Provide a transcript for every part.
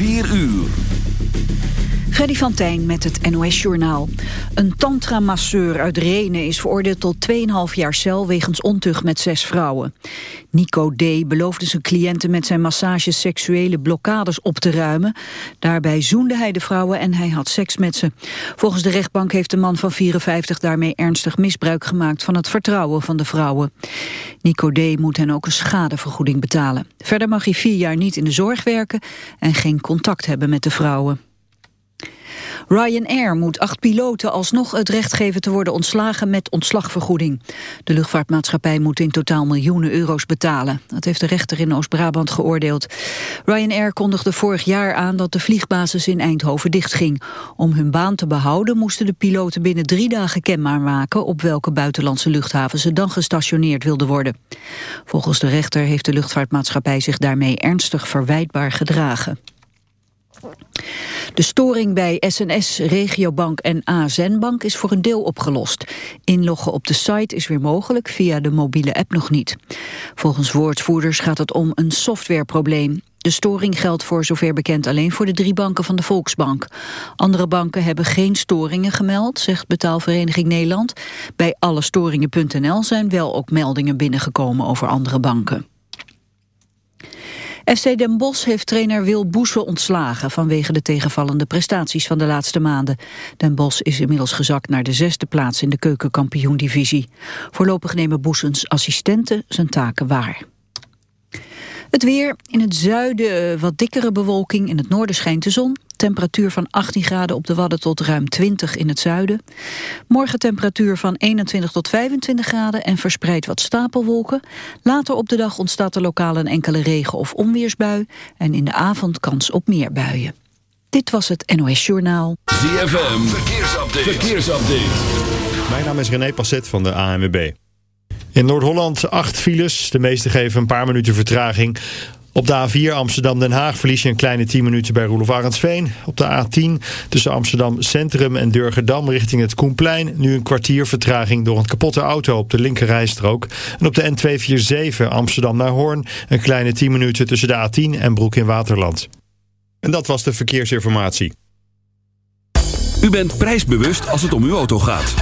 4 uur. Freddy van Tijn met het NOS-journaal. Een tantra-masseur uit Renen is veroordeeld tot 2,5 jaar cel... wegens ontucht met zes vrouwen. Nico D. beloofde zijn cliënten met zijn massage seksuele blokkades op te ruimen. Daarbij zoende hij de vrouwen en hij had seks met ze. Volgens de rechtbank heeft de man van 54 daarmee ernstig misbruik gemaakt... van het vertrouwen van de vrouwen. Nico D. moet hen ook een schadevergoeding betalen. Verder mag hij vier jaar niet in de zorg werken... en geen contact hebben met de vrouwen. Ryanair moet acht piloten alsnog het recht geven te worden ontslagen met ontslagvergoeding. De luchtvaartmaatschappij moet in totaal miljoenen euro's betalen. Dat heeft de rechter in Oost-Brabant geoordeeld. Ryanair kondigde vorig jaar aan dat de vliegbasis in Eindhoven dichtging. Om hun baan te behouden moesten de piloten binnen drie dagen kenbaar maken op welke buitenlandse luchthaven ze dan gestationeerd wilden worden. Volgens de rechter heeft de luchtvaartmaatschappij zich daarmee ernstig verwijtbaar gedragen. De storing bij SNS, Regiobank en ASN Bank is voor een deel opgelost. Inloggen op de site is weer mogelijk, via de mobiele app nog niet. Volgens woordvoerders gaat het om een softwareprobleem. De storing geldt voor zover bekend alleen voor de drie banken van de Volksbank. Andere banken hebben geen storingen gemeld, zegt Betaalvereniging Nederland. Bij allestoringen.nl zijn wel ook meldingen binnengekomen over andere banken. FC Den Bosch heeft trainer Wil Boesel ontslagen... vanwege de tegenvallende prestaties van de laatste maanden. Den Bosch is inmiddels gezakt naar de zesde plaats... in de keukenkampioen-divisie. Voorlopig nemen Boesens assistenten zijn taken waar. Het weer, in het zuiden wat dikkere bewolking, in het noorden schijnt de zon. Temperatuur van 18 graden op de Wadden tot ruim 20 in het zuiden. Morgen temperatuur van 21 tot 25 graden en verspreid wat stapelwolken. Later op de dag ontstaat er lokaal een enkele regen- of onweersbui. En in de avond kans op meer buien. Dit was het NOS Journaal. ZFM, verkeersupdate. verkeersupdate. Mijn naam is René Passet van de ANWB. In Noord-Holland acht files. De meeste geven een paar minuten vertraging. Op de A4 Amsterdam-Den Haag verlies je een kleine 10 minuten bij Roelof Arendsveen. Op de A10 tussen Amsterdam Centrum en Durgedam richting het Koenplein. Nu een kwartier vertraging door een kapotte auto op de linkerrijstrook. En op de N247 Amsterdam naar Hoorn een kleine 10 minuten tussen de A10 en Broek in Waterland. En dat was de verkeersinformatie. U bent prijsbewust als het om uw auto gaat.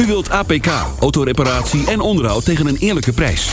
U wilt APK, autoreparatie en onderhoud tegen een eerlijke prijs.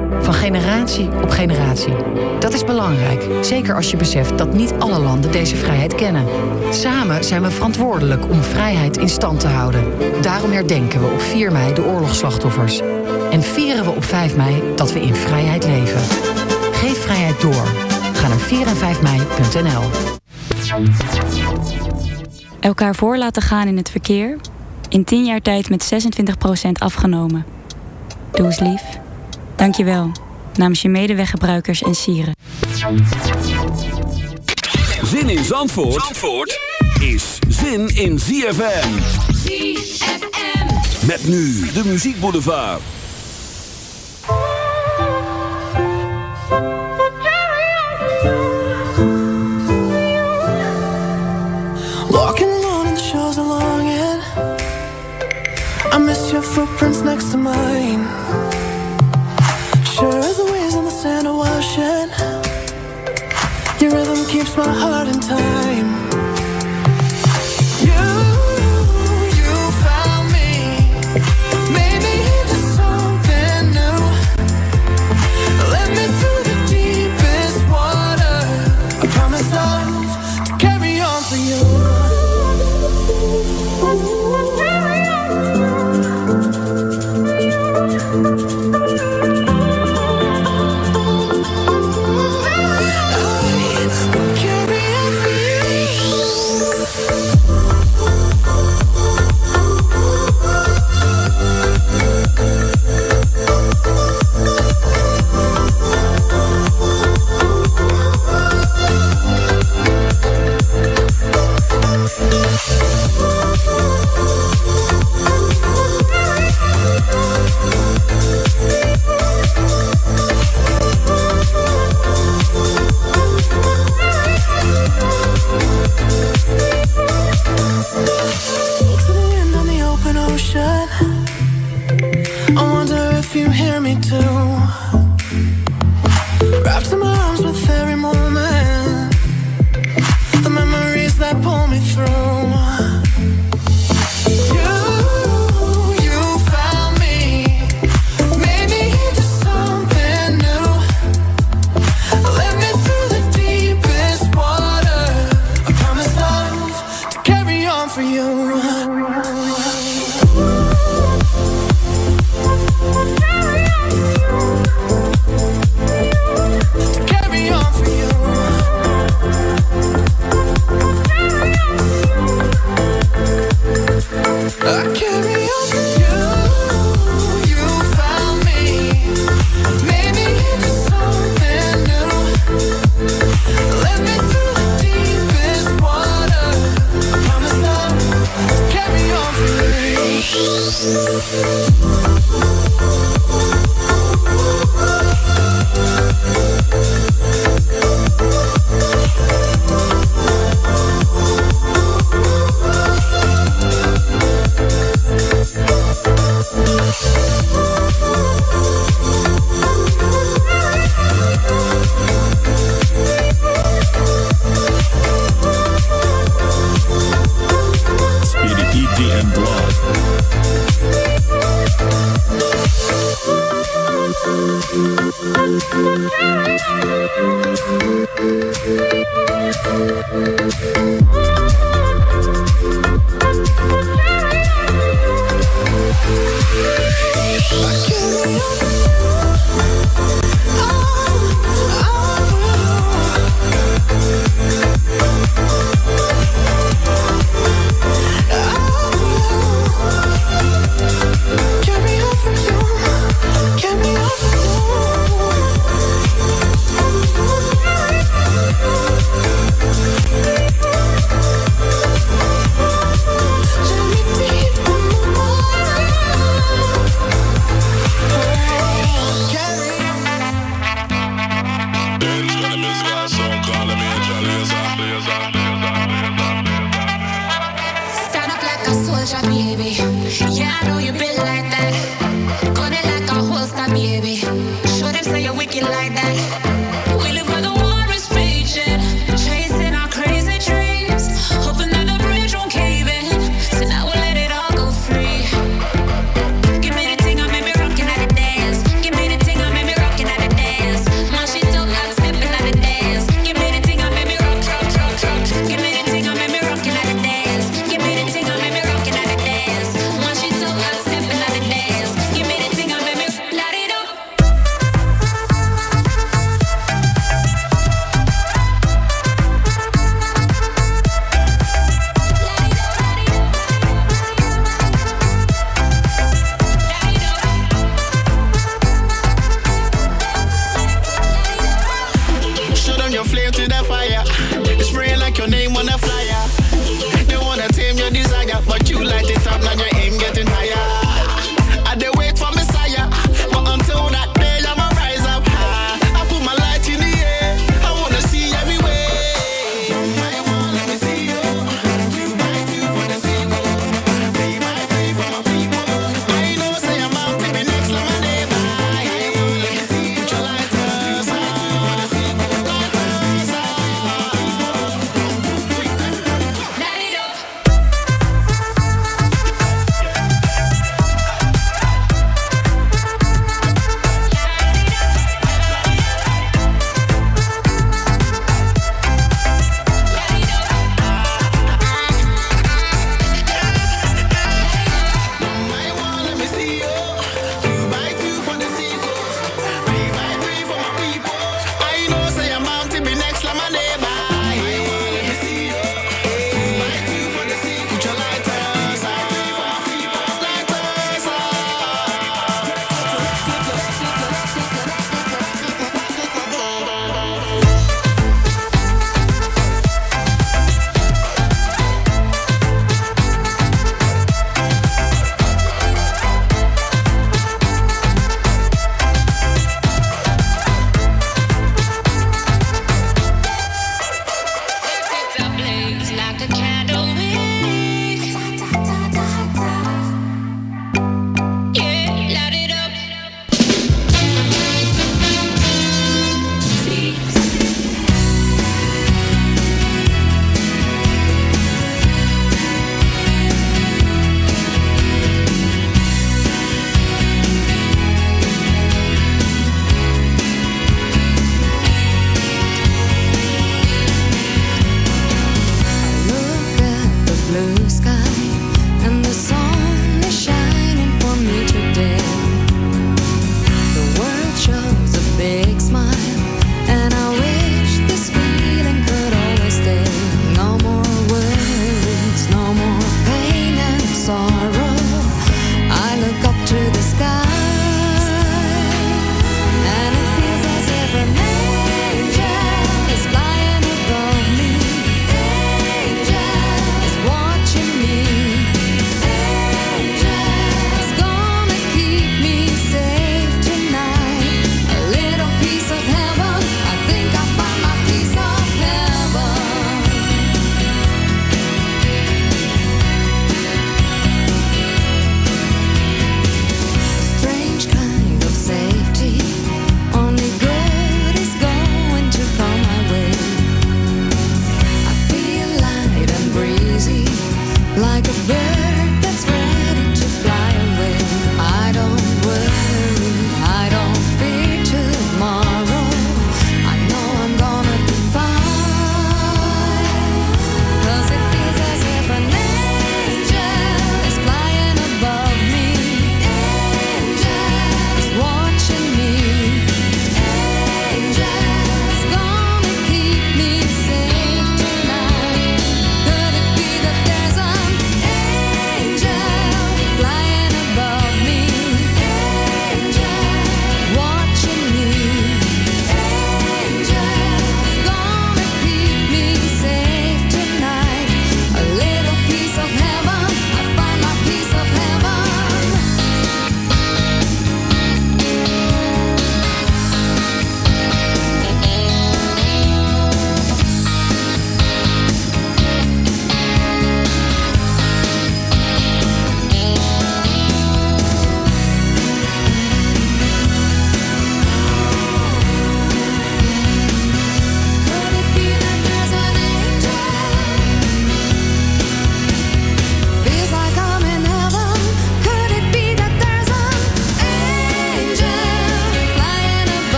Van generatie op generatie. Dat is belangrijk, zeker als je beseft dat niet alle landen deze vrijheid kennen. Samen zijn we verantwoordelijk om vrijheid in stand te houden. Daarom herdenken we op 4 mei de oorlogsslachtoffers. En vieren we op 5 mei dat we in vrijheid leven. Geef vrijheid door. Ga naar 4 en 5 mei.nl. Elkaar voor laten gaan in het verkeer. In 10 jaar tijd met 26% afgenomen. Doe eens lief. Dank je wel. Namens je medeweggebruikers en sieren. Zin in Zandvoort, Zandvoort is zin in ZFM. ZFM. Met nu de muziekboulevard. Walking alone in the shores of longing. I miss your footprints next to mine. and washing. Your rhythm keeps my heart in time.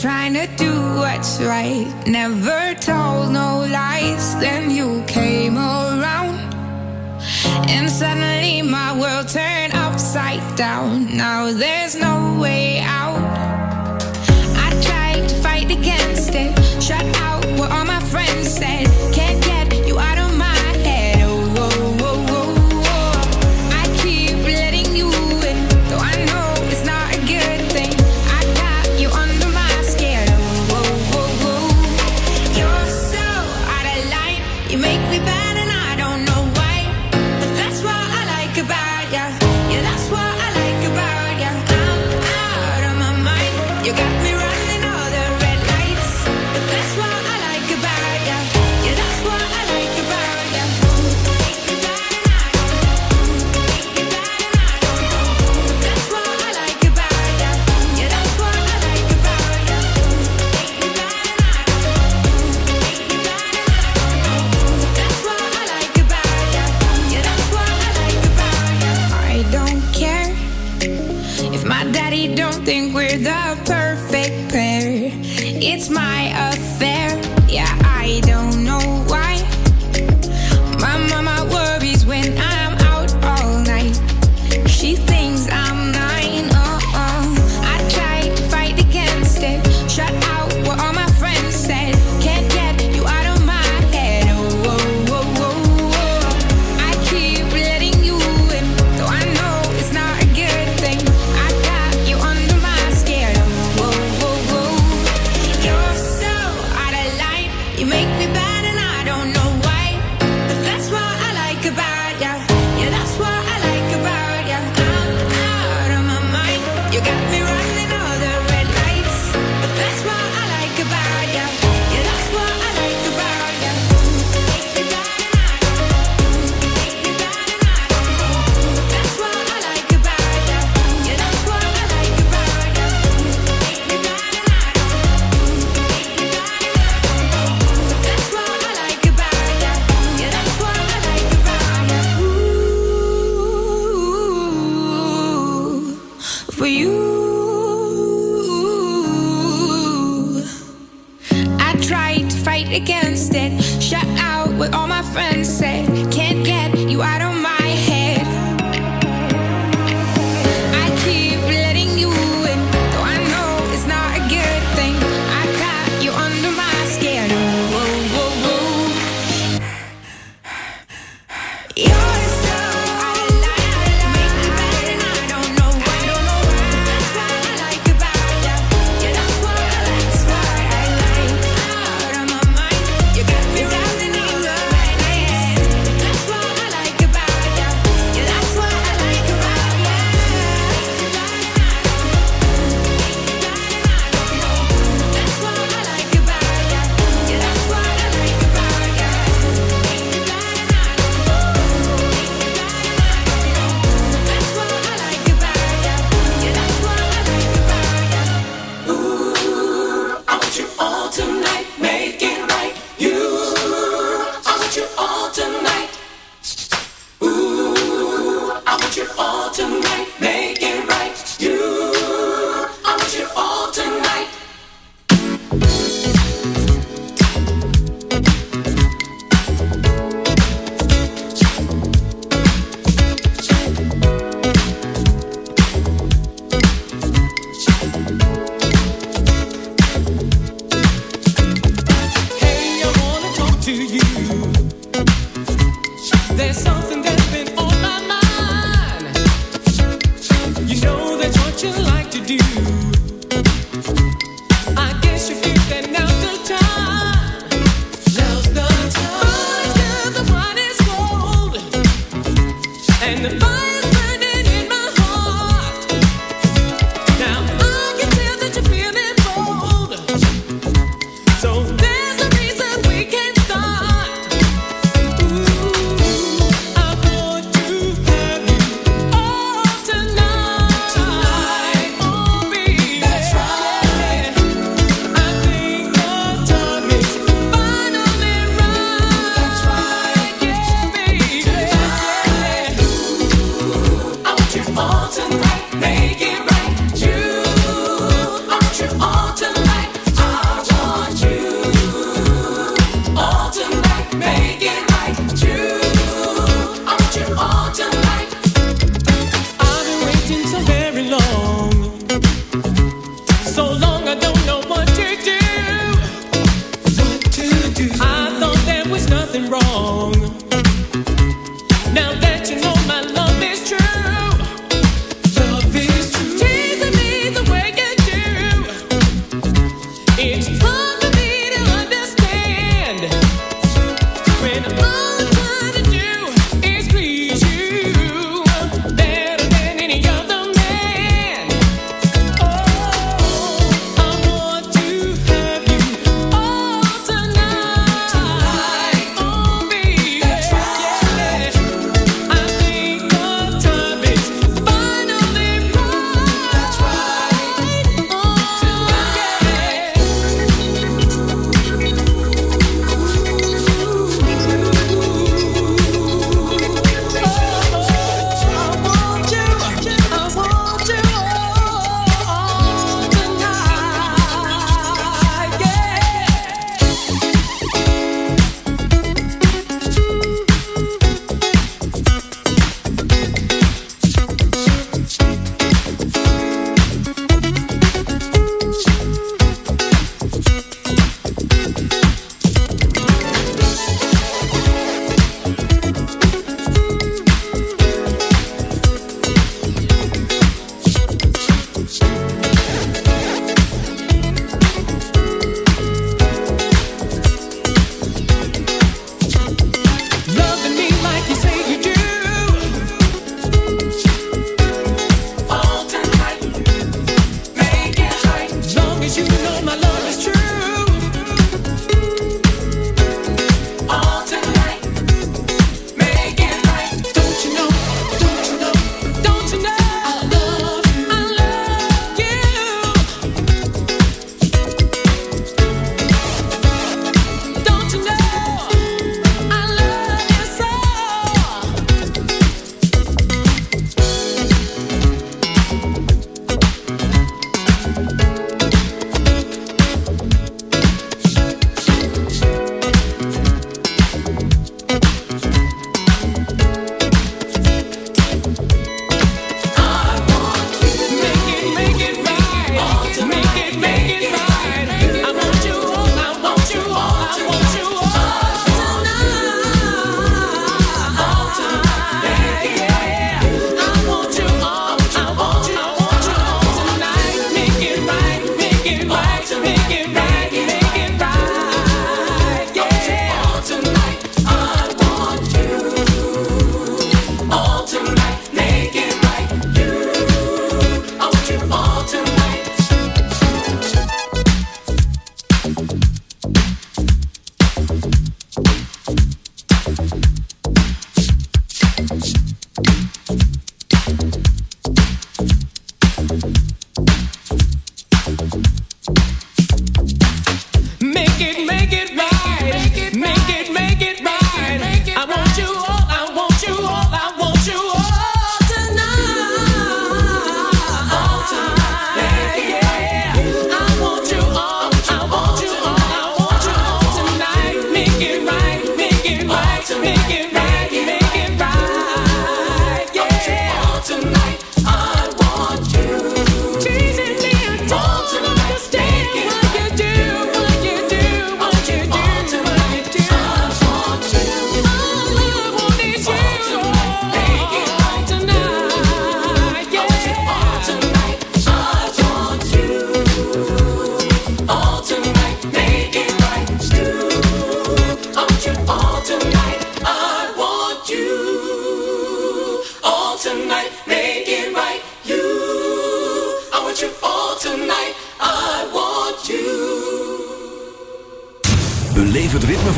trying to do what's right. Never told no lies. Then you came around, and suddenly my world turned upside down. Now there's no way out. I tried to fight against it, shut out what all my friends said.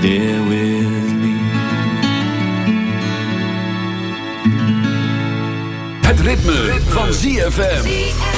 there with me. Het ritme, van ZFM.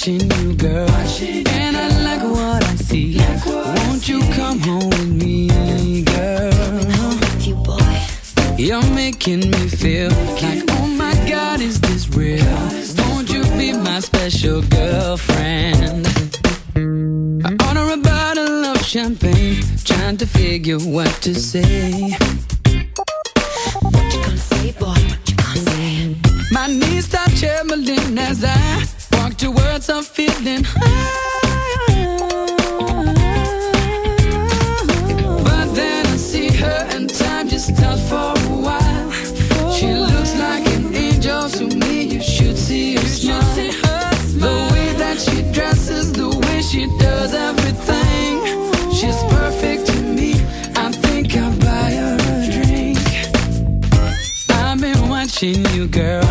watching you, girl. Watching and you, girl. I like what I see. Like what Won't I you see. come home with me, girl? Coming home with you, boy. You're making me feel making like, me oh my feel. God, is this real? Is this Won't real? you be my special girlfriend? I order a bottle of champagne, trying to figure what to say. What you gonna say, boy? What you gonna say? My knees start trembling as I I'm feeling high. But then I see her, and time just stops for a while. She looks like an angel to me. You should see her smile. The way that she dresses, the way she does everything. She's perfect to me. I think I'll buy her a drink. I've been watching you, girl.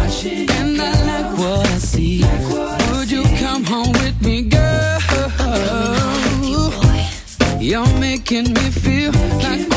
making me feel like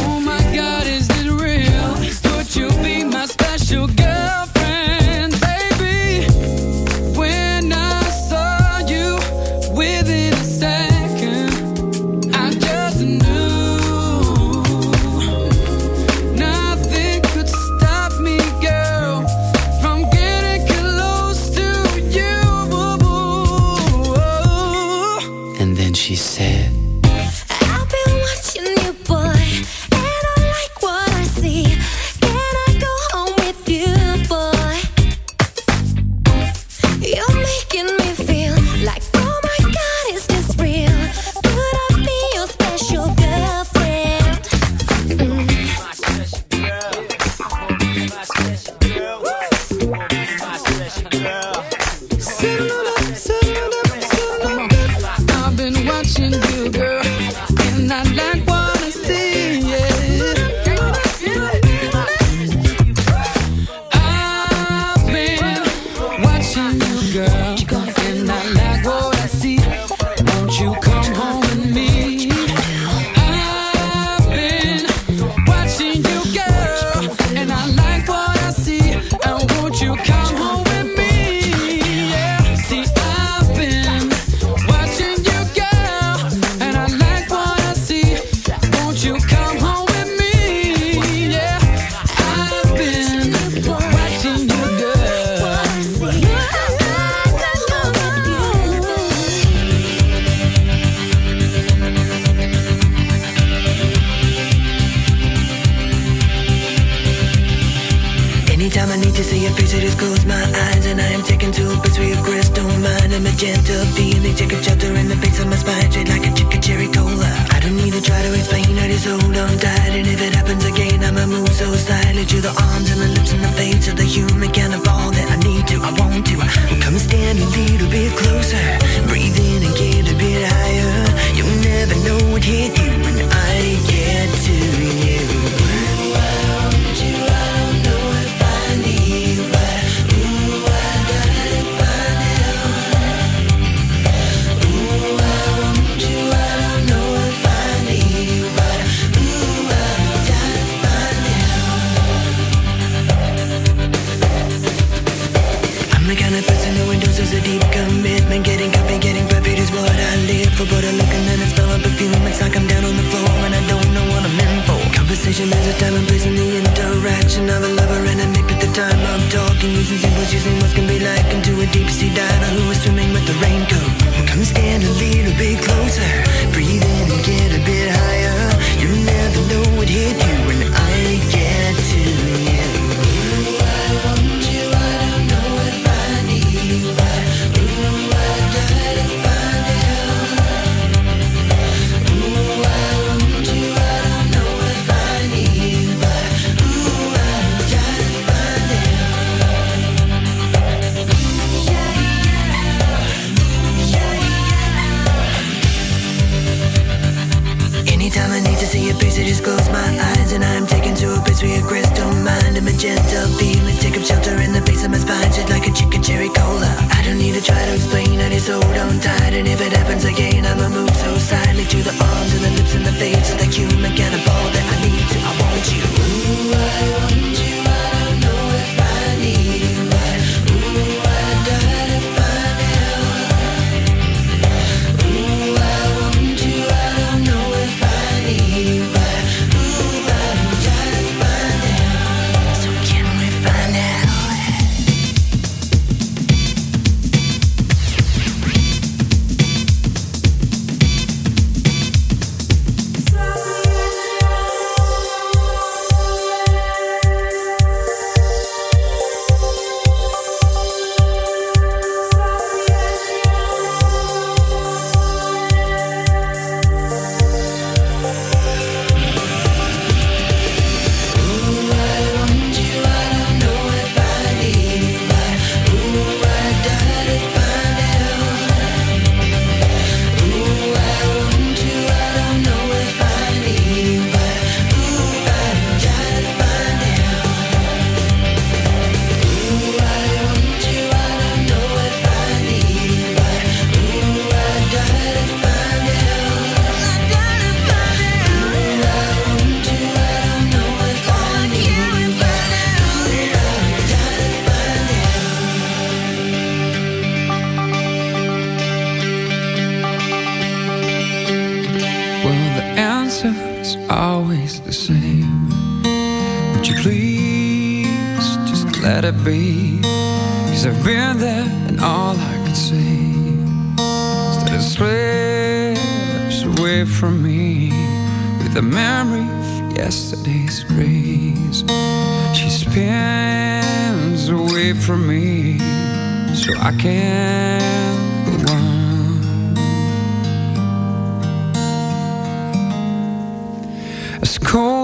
time. Would you please just let it be? Cause I've been there and all I could say is that it slips away from me with the memory of yesterday's grace. She spins away from me so I can go on.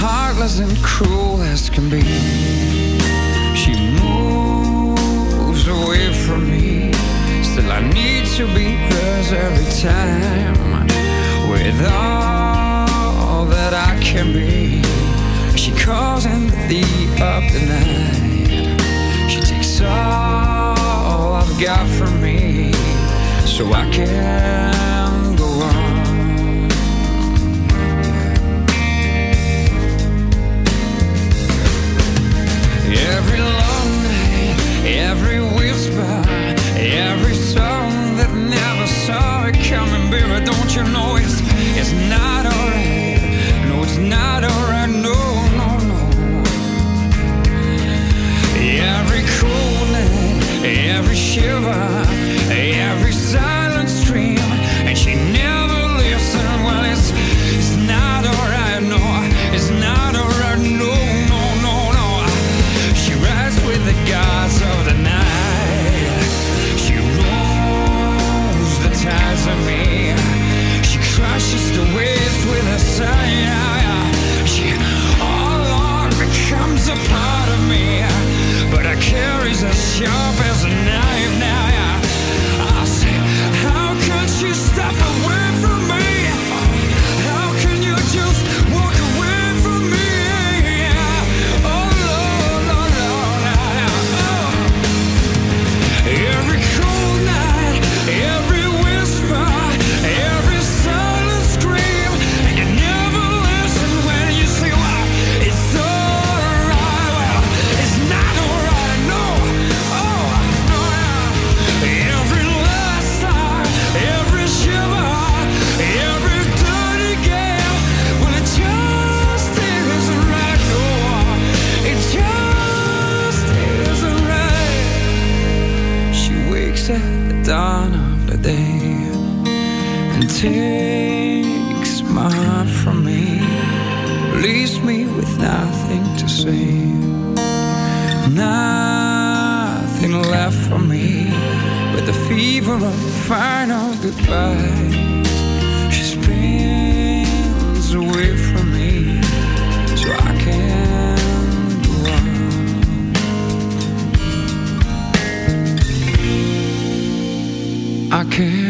heartless and cruel as can be. She moves away from me. Still, I need to be hers every time. With all that I can be, she calls deep of the night. She takes all I've got from me, so I can Every long night, every whisper, every song that never saw it coming, baby. Don't you know it's it's not alright? No, it's not alright. No, no, no. Every cool night, every shiver, carries dawn of the day and takes my heart from me, leaves me with nothing to say, nothing left for me but the fever of final goodbye. She spins away from I